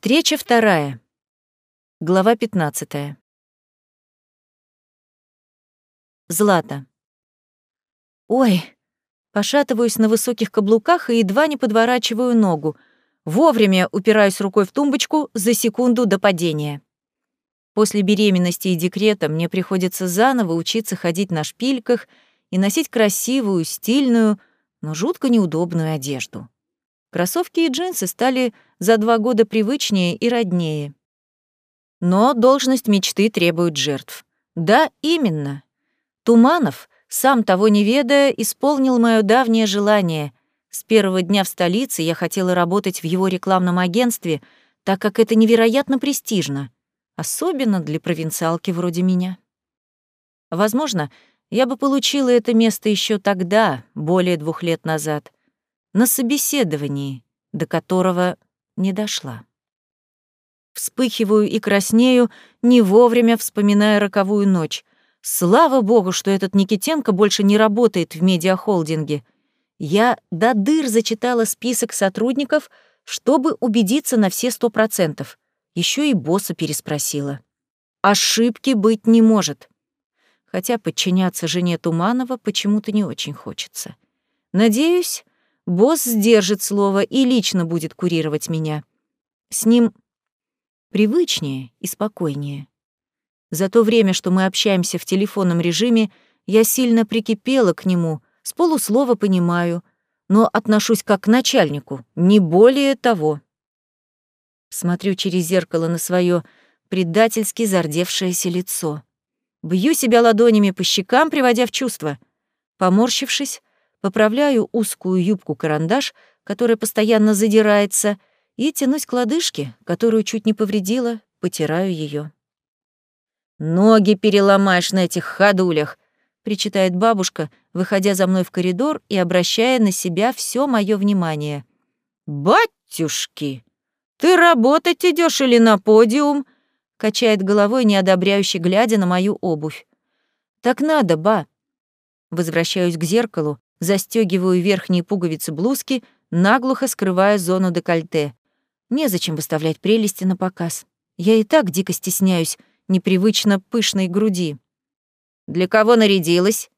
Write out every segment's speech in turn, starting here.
Встреча вторая. Глава 15. Злата. Ой, пошатываюсь на высоких каблуках и едва не подворачиваю ногу. Вовремя упираюсь рукой в тумбочку за секунду до падения. После беременности и декрета мне приходится заново учиться ходить на шпильках и носить красивую, стильную, но жутко неудобную одежду. Кроссовки и джинсы стали за два года привычнее и роднее. Но должность мечты требует жертв. Да, именно. Туманов, сам того не ведая, исполнил мое давнее желание. С первого дня в столице я хотела работать в его рекламном агентстве, так как это невероятно престижно, особенно для провинциалки вроде меня. Возможно, я бы получила это место еще тогда, более двух лет назад — на собеседовании, до которого не дошла. Вспыхиваю и краснею, не вовремя вспоминая роковую ночь. Слава богу, что этот Никитенко больше не работает в медиахолдинге. Я до дыр зачитала список сотрудников, чтобы убедиться на все сто процентов. Еще и босса переспросила. Ошибки быть не может. Хотя подчиняться жене Туманова почему-то не очень хочется. Надеюсь, Босс сдержит слово и лично будет курировать меня. С ним привычнее и спокойнее. За то время, что мы общаемся в телефонном режиме, я сильно прикипела к нему, с полуслова понимаю, но отношусь как к начальнику, не более того. Смотрю через зеркало на свое предательски зардевшееся лицо. Бью себя ладонями по щекам, приводя в чувство. Поморщившись, поправляю узкую юбку-карандаш, которая постоянно задирается, и тянусь к лодыжке, которую чуть не повредила, потираю ее. «Ноги переломаешь на этих ходулях», — причитает бабушка, выходя за мной в коридор и обращая на себя все мое внимание. «Батюшки, ты работать идешь или на подиум?» — качает головой, неодобряюще глядя на мою обувь. «Так надо, ба». Возвращаюсь к зеркалу, Застегиваю верхние пуговицы блузки, наглухо скрывая зону декольте. Незачем выставлять прелести на показ. Я и так дико стесняюсь непривычно пышной груди. «Для кого нарядилась?»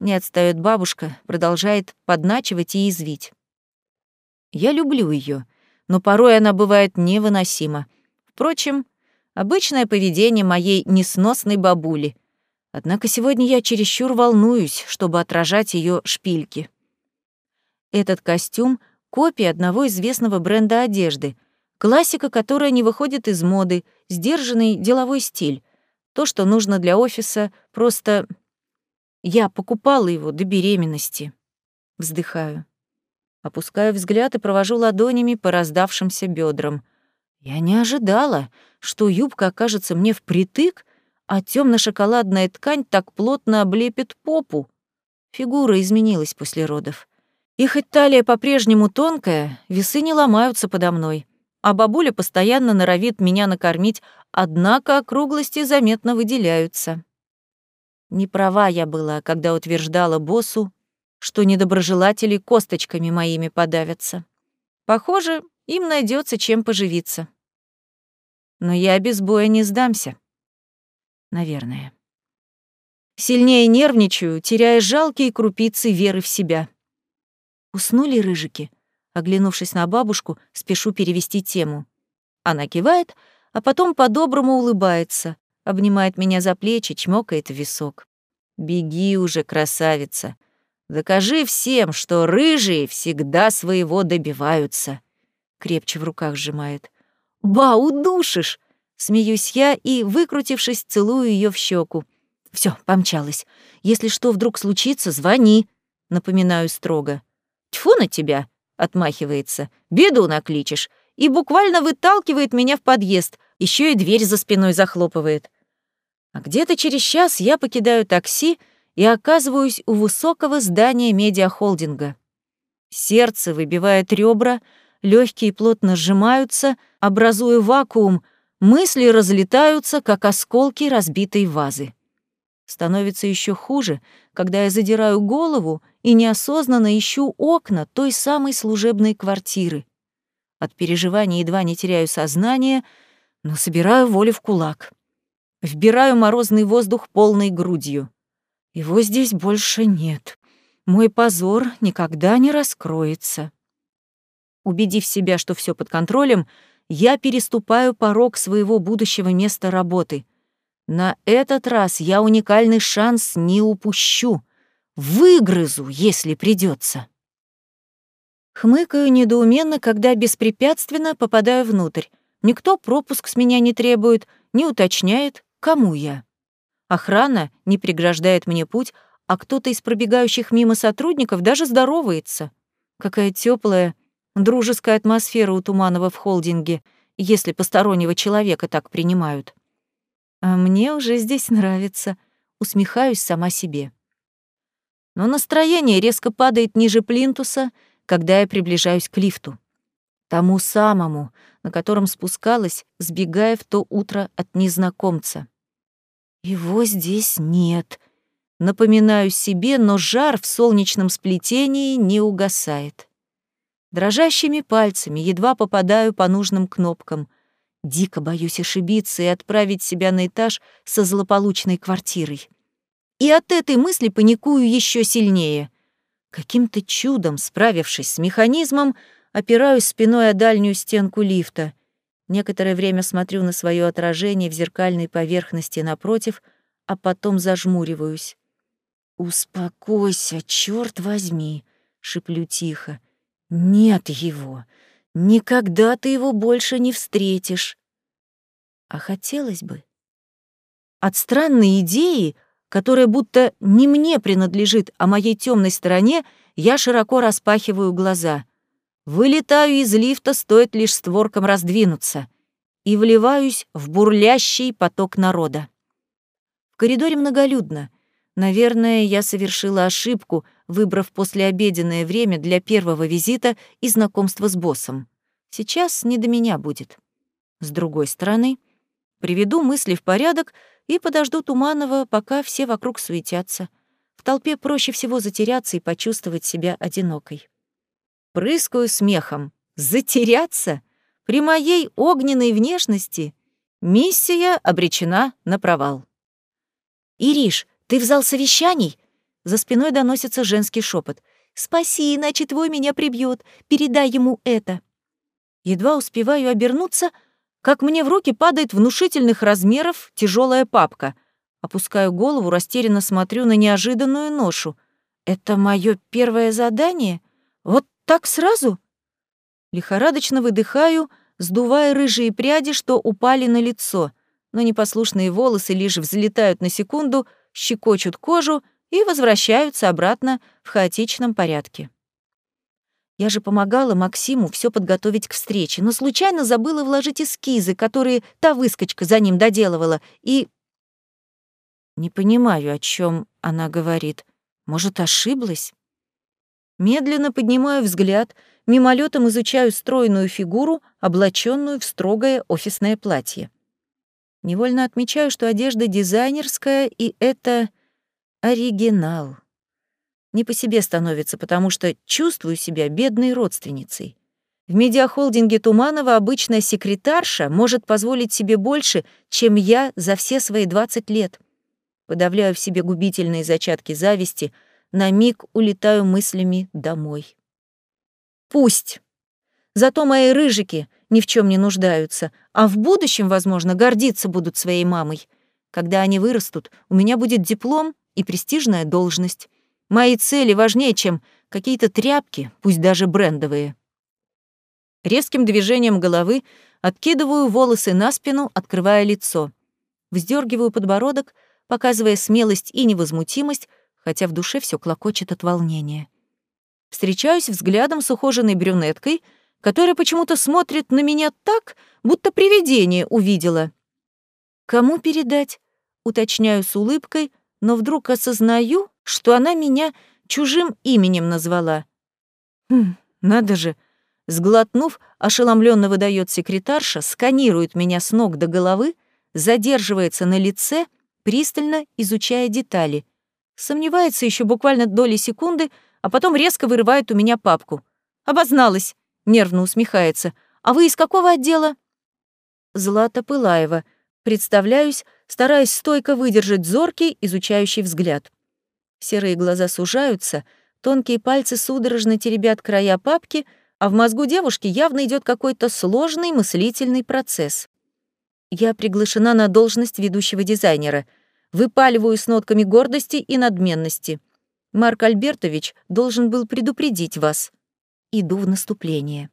Не отстаёт бабушка, продолжает подначивать и извить. Я люблю ее, но порой она бывает невыносима. Впрочем, обычное поведение моей несносной бабули, Однако сегодня я чересчур волнуюсь, чтобы отражать ее шпильки. Этот костюм — копия одного известного бренда одежды, классика, которая не выходит из моды, сдержанный деловой стиль. То, что нужно для офиса, просто... Я покупала его до беременности. Вздыхаю. Опускаю взгляд и провожу ладонями по раздавшимся бедрам. Я не ожидала, что юбка окажется мне впритык а темно-шоколадная ткань так плотно облепит попу. Фигура изменилась после родов. И хоть талия по-прежнему тонкая, весы не ломаются подо мной, а бабуля постоянно норовит меня накормить, однако округлости заметно выделяются. Не права я была, когда утверждала боссу, что недоброжелатели косточками моими подавятся. Похоже, им найдется чем поживиться. Но я без боя не сдамся наверное. Сильнее нервничаю, теряя жалкие крупицы веры в себя. Уснули рыжики? Оглянувшись на бабушку, спешу перевести тему. Она кивает, а потом по-доброму улыбается, обнимает меня за плечи, чмокает в висок. «Беги уже, красавица! Докажи всем, что рыжие всегда своего добиваются!» Крепче в руках сжимает. «Ба, удушишь!» Смеюсь я и, выкрутившись, целую ее в щеку. Все, помчалась. Если что вдруг случится, звони, напоминаю строго. Тьфу на тебя, отмахивается. Беду накличешь. И буквально выталкивает меня в подъезд, еще и дверь за спиной захлопывает. А где-то через час я покидаю такси и оказываюсь у высокого здания медиахолдинга. Сердце выбивает ребра, легкие плотно сжимаются, образуя вакуум, Мысли разлетаются, как осколки разбитой вазы. Становится еще хуже, когда я задираю голову и неосознанно ищу окна той самой служебной квартиры. От переживания едва не теряю сознание, но собираю волю в кулак. Вбираю морозный воздух полной грудью. Его здесь больше нет. Мой позор никогда не раскроется. Убедив себя, что все под контролем, я переступаю порог своего будущего места работы. На этот раз я уникальный шанс не упущу. Выгрызу, если придется. Хмыкаю недоуменно, когда беспрепятственно попадаю внутрь. Никто пропуск с меня не требует, не уточняет, кому я. Охрана не преграждает мне путь, а кто-то из пробегающих мимо сотрудников даже здоровается. Какая теплая, дружеская атмосфера у Туманова в холдинге, если постороннего человека так принимают. А мне уже здесь нравится, усмехаюсь сама себе. Но настроение резко падает ниже плинтуса, когда я приближаюсь к лифту. Тому самому, на котором спускалась, сбегая в то утро от незнакомца. Его здесь нет. Напоминаю себе, но жар в солнечном сплетении не угасает. Дрожащими пальцами едва попадаю по нужным кнопкам. Дико боюсь ошибиться и отправить себя на этаж со злополучной квартирой. И от этой мысли паникую еще сильнее. Каким-то чудом, справившись с механизмом, опираюсь спиной о дальнюю стенку лифта. Некоторое время смотрю на свое отражение в зеркальной поверхности напротив, а потом зажмуриваюсь. «Успокойся, черт возьми!» — шиплю тихо. «Нет его! Никогда ты его больше не встретишь!» А хотелось бы. От странной идеи, которая будто не мне принадлежит, а моей темной стороне, я широко распахиваю глаза — Вылетаю из лифта, стоит лишь створкам раздвинуться, и вливаюсь в бурлящий поток народа. В коридоре многолюдно. Наверное, я совершила ошибку, выбрав послеобеденное время для первого визита и знакомства с боссом. Сейчас не до меня будет. С другой стороны, приведу мысли в порядок и подожду Туманова, пока все вокруг суетятся. В толпе проще всего затеряться и почувствовать себя одинокой. Прыскаю смехом. Затеряться? При моей огненной внешности? Миссия обречена на провал. «Ириш, ты в зал совещаний?» За спиной доносится женский шепот. «Спаси, иначе твой меня прибьет. Передай ему это». Едва успеваю обернуться, как мне в руки падает внушительных размеров тяжелая папка. Опускаю голову, растерянно смотрю на неожиданную ношу. «Это мое первое задание? Вот так сразу? Лихорадочно выдыхаю, сдувая рыжие пряди, что упали на лицо, но непослушные волосы лишь взлетают на секунду, щекочут кожу и возвращаются обратно в хаотичном порядке. Я же помогала Максиму все подготовить к встрече, но случайно забыла вложить эскизы, которые та выскочка за ним доделывала, и... Не понимаю, о чем она говорит. Может, ошиблась? Медленно поднимаю взгляд, мимолетом изучаю стройную фигуру, облаченную в строгое офисное платье. Невольно отмечаю, что одежда дизайнерская, и это оригинал. Не по себе становится, потому что чувствую себя бедной родственницей. В медиахолдинге Туманова обычная секретарша может позволить себе больше, чем я за все свои 20 лет. Подавляю в себе губительные зачатки зависти — на миг улетаю мыслями домой. Пусть. Зато мои рыжики ни в чем не нуждаются, а в будущем, возможно, гордиться будут своей мамой. Когда они вырастут, у меня будет диплом и престижная должность. Мои цели важнее, чем какие-то тряпки, пусть даже брендовые. Резким движением головы откидываю волосы на спину, открывая лицо. Вздергиваю подбородок, показывая смелость и невозмутимость, хотя в душе все клокочет от волнения. Встречаюсь взглядом с ухоженной брюнеткой, которая почему-то смотрит на меня так, будто привидение увидела. «Кому передать?» — уточняю с улыбкой, но вдруг осознаю, что она меня чужим именем назвала. «Хм, надо же!» Сглотнув, ошеломленно выдает секретарша, сканирует меня с ног до головы, задерживается на лице, пристально изучая детали. Сомневается еще буквально доли секунды, а потом резко вырывает у меня папку. «Обозналась!» — нервно усмехается. А вы из какого отдела?» Злата Пылаева. Представляюсь, стараясь стойко выдержать зоркий, изучающий взгляд. Серые глаза сужаются, тонкие пальцы судорожно теребят края папки, а в мозгу девушки явно идет какой-то сложный мыслительный процесс. Я приглашена на должность ведущего дизайнера. Выпаливаю с нотками гордости и надменности. Марк Альбертович должен был предупредить вас. Иду в наступление.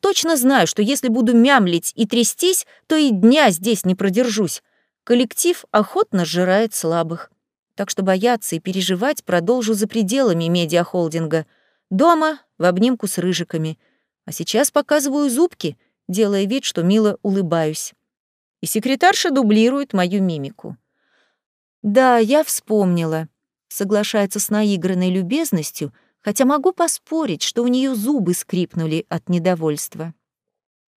Точно знаю, что если буду мямлить и трястись, то и дня здесь не продержусь. Коллектив охотно сжирает слабых. Так что бояться и переживать продолжу за пределами медиахолдинга. Дома, в обнимку с рыжиками. А сейчас показываю зубки, делая вид, что мило улыбаюсь. И секретарша дублирует мою мимику. «Да, я вспомнила», — соглашается с наигранной любезностью — хотя могу поспорить, что у нее зубы скрипнули от недовольства.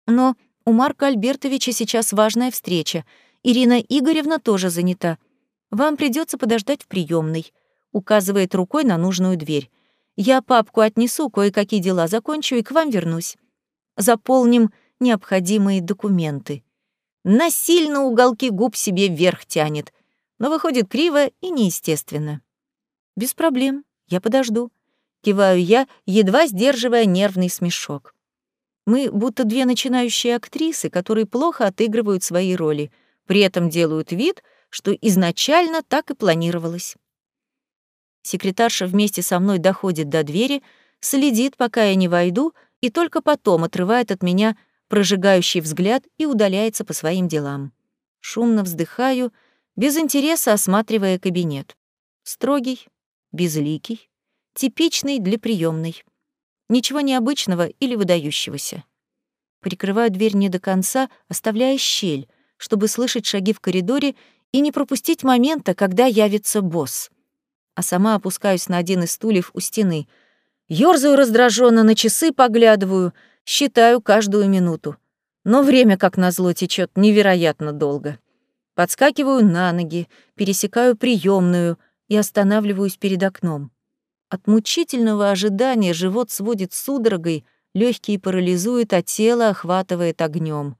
Но у Марка Альбертовича сейчас важная встреча. Ирина Игоревна тоже занята. Вам придется подождать в приемной, указывает рукой на нужную дверь. Я папку отнесу, кое-какие дела закончу и к вам вернусь. Заполним необходимые документы. Насильно уголки губ себе вверх тянет, но выходит криво и неестественно. Без проблем, я подожду киваю я, едва сдерживая нервный смешок. Мы будто две начинающие актрисы, которые плохо отыгрывают свои роли, при этом делают вид, что изначально так и планировалось. Секретарша вместе со мной доходит до двери, следит, пока я не войду, и только потом отрывает от меня прожигающий взгляд и удаляется по своим делам. Шумно вздыхаю, без интереса осматривая кабинет. Строгий, безликий, типичный для приемной. Ничего необычного или выдающегося. Прикрываю дверь не до конца, оставляя щель, чтобы слышать шаги в коридоре и не пропустить момента, когда явится босс. А сама опускаюсь на один из стульев у стены. Ёрзаю раздраженно на часы, поглядываю, считаю каждую минуту. Но время, как назло, течет невероятно долго. Подскакиваю на ноги, пересекаю приемную и останавливаюсь перед окном. От мучительного ожидания живот сводит судорогой, легкие парализует, а тело охватывает огнем.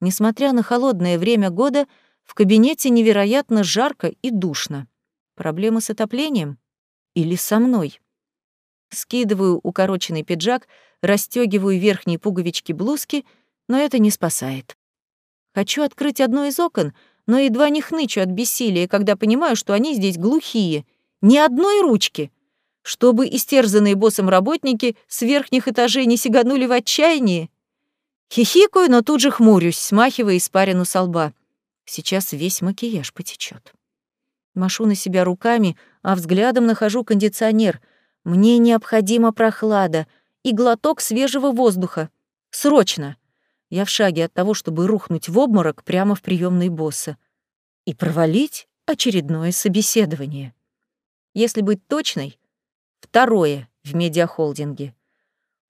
Несмотря на холодное время года, в кабинете невероятно жарко и душно. Проблемы с отоплением? Или со мной? Скидываю укороченный пиджак, расстегиваю верхние пуговички блузки, но это не спасает. Хочу открыть одно из окон, но едва не хнычу от бессилия, когда понимаю, что они здесь глухие. Ни одной ручки — чтобы истерзанные боссом работники с верхних этажей не сиганули в отчаянии. Хихикаю, но тут же хмурюсь, смахивая испарину со лба. Сейчас весь макияж потечет. Машу на себя руками, а взглядом нахожу кондиционер. Мне необходима прохлада и глоток свежего воздуха. Срочно! Я в шаге от того, чтобы рухнуть в обморок прямо в приемной босса и провалить очередное собеседование. Если быть точной, Второе в медиахолдинге.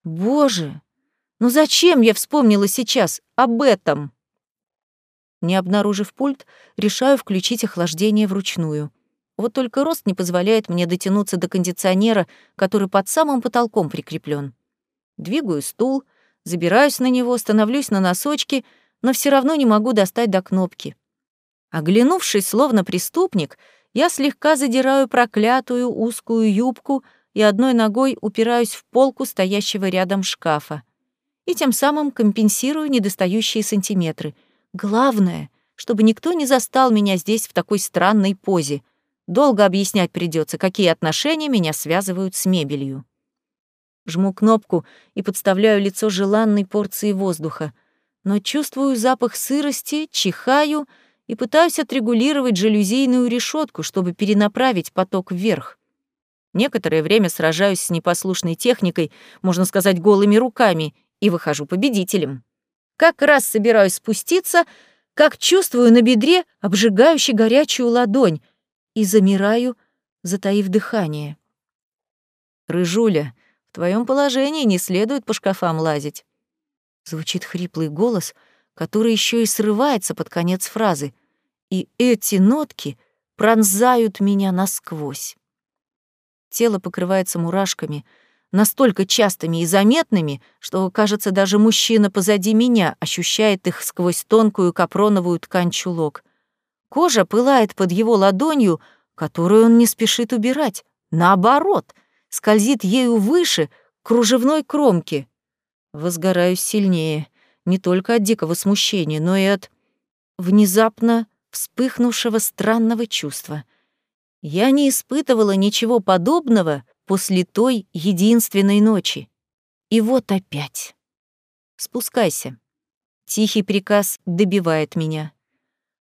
Боже, ну зачем я вспомнила сейчас об этом? Не обнаружив пульт, решаю включить охлаждение вручную. Вот только рост не позволяет мне дотянуться до кондиционера, который под самым потолком прикреплен. Двигаю стул, забираюсь на него, становлюсь на носочки, но все равно не могу достать до кнопки. Оглянувшись, словно преступник, я слегка задираю проклятую узкую юбку, и одной ногой упираюсь в полку стоящего рядом шкафа. И тем самым компенсирую недостающие сантиметры. Главное, чтобы никто не застал меня здесь в такой странной позе. Долго объяснять придется, какие отношения меня связывают с мебелью. Жму кнопку и подставляю лицо желанной порции воздуха. Но чувствую запах сырости, чихаю и пытаюсь отрегулировать жалюзийную решетку, чтобы перенаправить поток вверх. Некоторое время сражаюсь с непослушной техникой, можно сказать, голыми руками, и выхожу победителем. Как раз собираюсь спуститься, как чувствую на бедре обжигающую горячую ладонь и замираю, затаив дыхание. «Рыжуля, в твоем положении не следует по шкафам лазить». Звучит хриплый голос, который еще и срывается под конец фразы, и эти нотки пронзают меня насквозь. Тело покрывается мурашками, настолько частыми и заметными, что, кажется, даже мужчина позади меня ощущает их сквозь тонкую капроновую ткань чулок. Кожа пылает под его ладонью, которую он не спешит убирать. Наоборот, скользит ею выше, к кружевной кромке. Возгораюсь сильнее, не только от дикого смущения, но и от внезапно вспыхнувшего странного чувства. Я не испытывала ничего подобного после той единственной ночи. И вот опять. Спускайся. Тихий приказ добивает меня.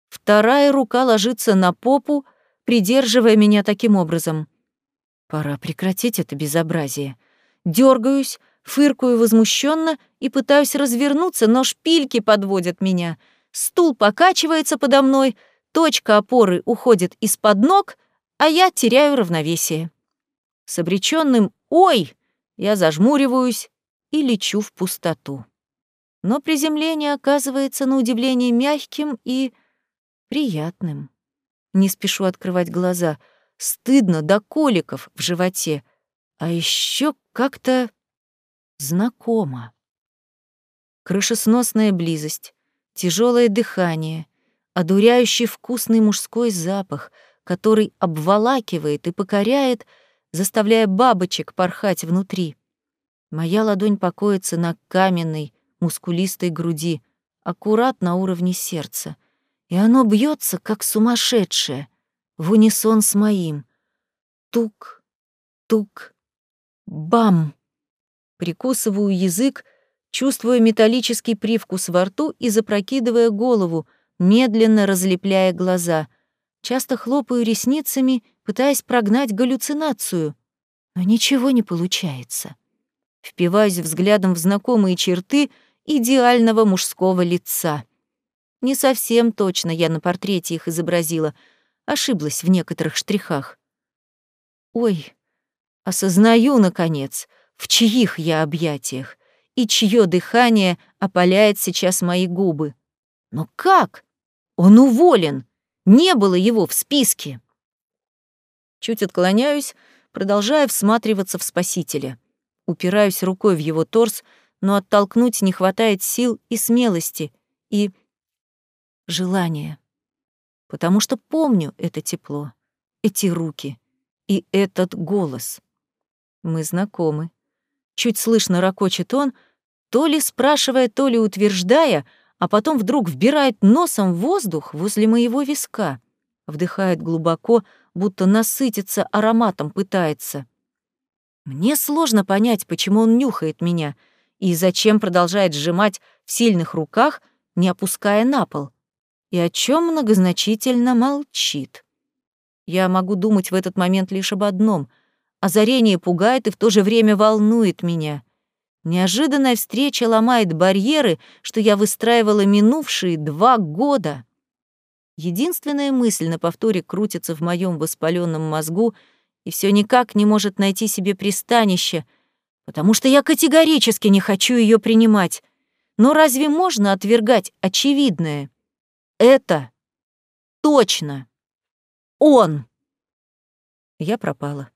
Вторая рука ложится на попу, придерживая меня таким образом. Пора прекратить это безобразие. Дергаюсь, фыркаю возмущенно и пытаюсь развернуться, но шпильки подводят меня. Стул покачивается подо мной, точка опоры уходит из-под ног, а я теряю равновесие. С обреченным «Ой!» я зажмуриваюсь и лечу в пустоту. Но приземление оказывается на удивление мягким и приятным. Не спешу открывать глаза. Стыдно до коликов в животе. А еще как-то знакомо. Крышесносная близость, тяжелое дыхание, одуряющий вкусный мужской запах, который обволакивает и покоряет, заставляя бабочек порхать внутри. Моя ладонь покоится на каменной, мускулистой груди, аккурат на уровне сердца, и оно бьется, как сумасшедшее, в унисон с моим. Тук, тук, бам! Прикусываю язык, чувствуя металлический привкус во рту и запрокидывая голову, медленно разлепляя глаза. Часто хлопаю ресницами, пытаясь прогнать галлюцинацию, но ничего не получается. Впиваюсь взглядом в знакомые черты идеального мужского лица. Не совсем точно я на портрете их изобразила, ошиблась в некоторых штрихах. Ой, осознаю, наконец, в чьих я объятиях и чье дыхание опаляет сейчас мои губы. Но как? Он уволен. Не было его в списке. Чуть отклоняюсь, продолжая всматриваться в спасителя. Упираюсь рукой в его торс, но оттолкнуть не хватает сил и смелости, и желания. Потому что помню это тепло, эти руки и этот голос. Мы знакомы. Чуть слышно ракочет он, то ли спрашивая, то ли утверждая, а потом вдруг вбирает носом воздух возле моего виска, вдыхает глубоко, будто насытиться ароматом пытается. Мне сложно понять, почему он нюхает меня и зачем продолжает сжимать в сильных руках, не опуская на пол, и о чем многозначительно молчит. Я могу думать в этот момент лишь об одном — Озарение пугает и в то же время волнует меня. Неожиданная встреча ломает барьеры, что я выстраивала минувшие два года. Единственная мысль на повторе крутится в моем воспаленном мозгу и все никак не может найти себе пристанище, потому что я категорически не хочу ее принимать. Но разве можно отвергать очевидное? Это точно он. Я пропала.